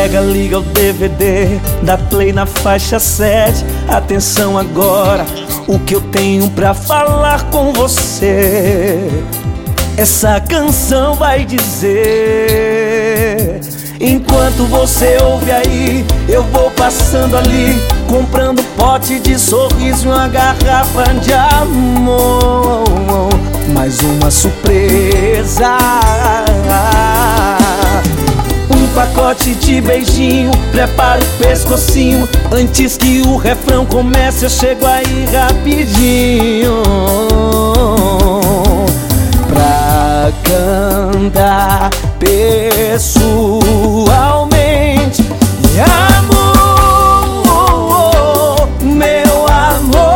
Pega, liga o DVD, dá play na faixa 7. Atenção agora, o que eu tenho pra falar com você. Essa canção vai dizer. Enquanto você ouve aí, eu vou passando ali, comprando pote de sorriso e uma garrafa de amor. Mais uma surpresa. Pacote de beijinho, prepara o pescocinho. Antes que o refrão comece, eu chego aí rapidinho. Pra cantar pessoalmente. Amor, meu amor.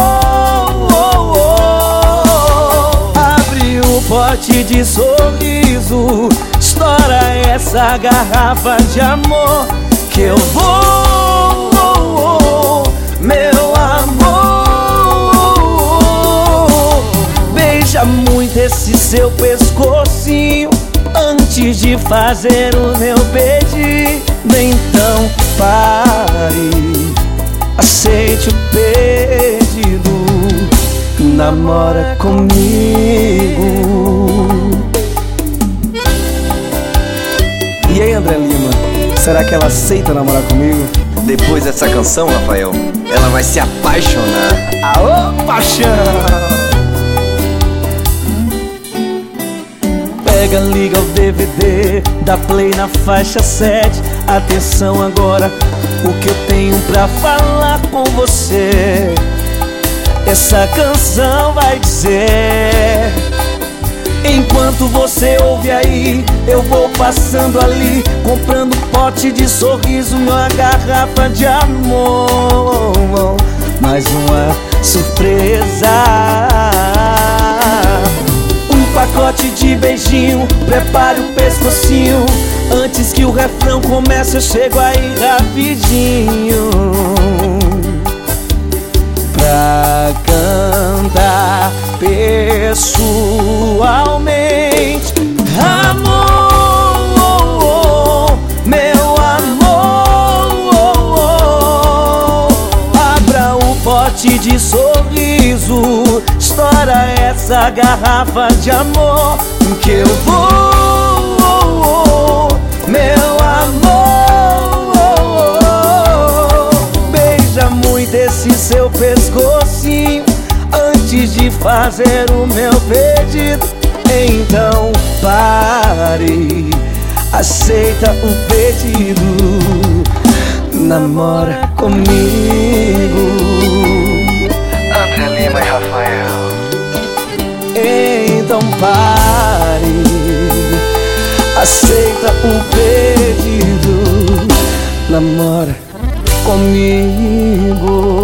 Abre o pote de sorriso, estoura essa garrafa de amor que eu vou, meu amor. Beija muito esse seu pescocinho antes de fazer o meu pedido. Então pare, aceite o pedido, namora comigo. E aí, André Lima, será que ela aceita namorar comigo? Depois dessa canção, Rafael, ela vai se apaixonar. Aô, paixão! Pega, liga o DVD, dá play na faixa 7. Atenção agora, o que eu tenho pra falar com você. Essa canção vai dizer. Enquanto você ouve aí, eu vou passando ali, comprando pote de sorriso uma garrafa de amor. Mais uma surpresa. Um pacote de beijinho, prepare o pescocinho. Antes que o refrão comece, eu chego aí rapidinho. Pra cantar pessoalmente. De sorriso, estoura essa garrafa de amor que eu vou, meu amor. Beija muito esse seu pescocinho antes de fazer o meu pedido. Então pare, aceita o pedido, namora comigo. Então pare, aceita o pedido, namora comigo.